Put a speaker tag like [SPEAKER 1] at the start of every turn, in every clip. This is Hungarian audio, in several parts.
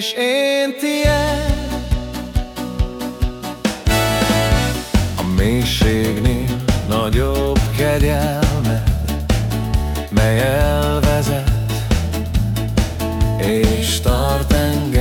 [SPEAKER 1] És én tiéd. A mélységnél nagyobb kegyelmed Mely elvezet és tart engem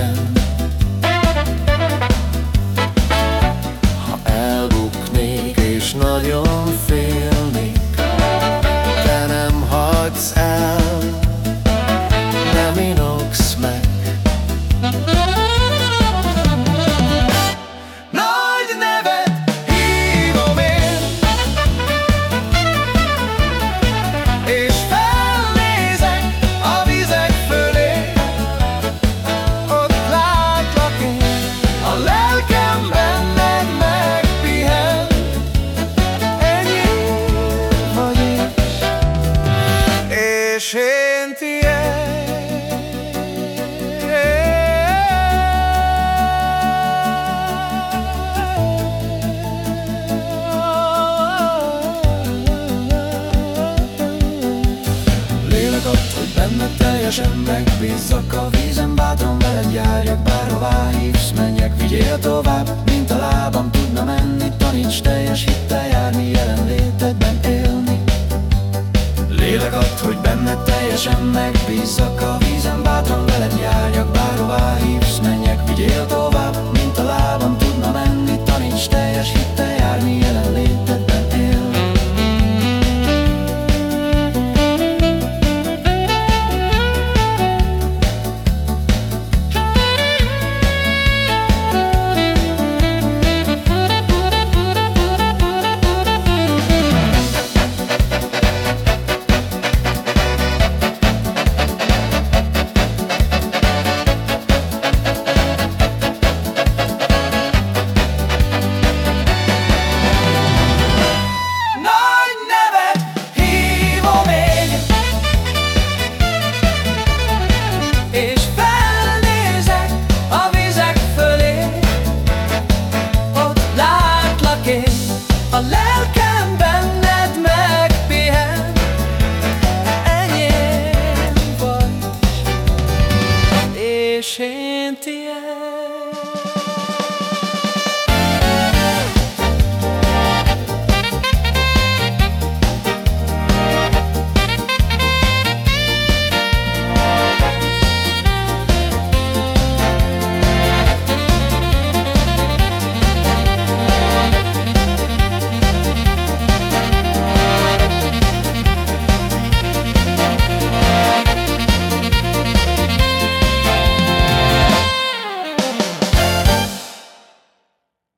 [SPEAKER 1] hogy benned teljesen megbízzak A vízen bátran veled járjak Bárhová hívsz, menjek, vigyél tovább Mint teljesen megbízzak A vízen bátran veled járjak Bárhová hívsz, menjek, vigyél tovább Mint a lábam tudna menni Taníts teljes hittel Oh.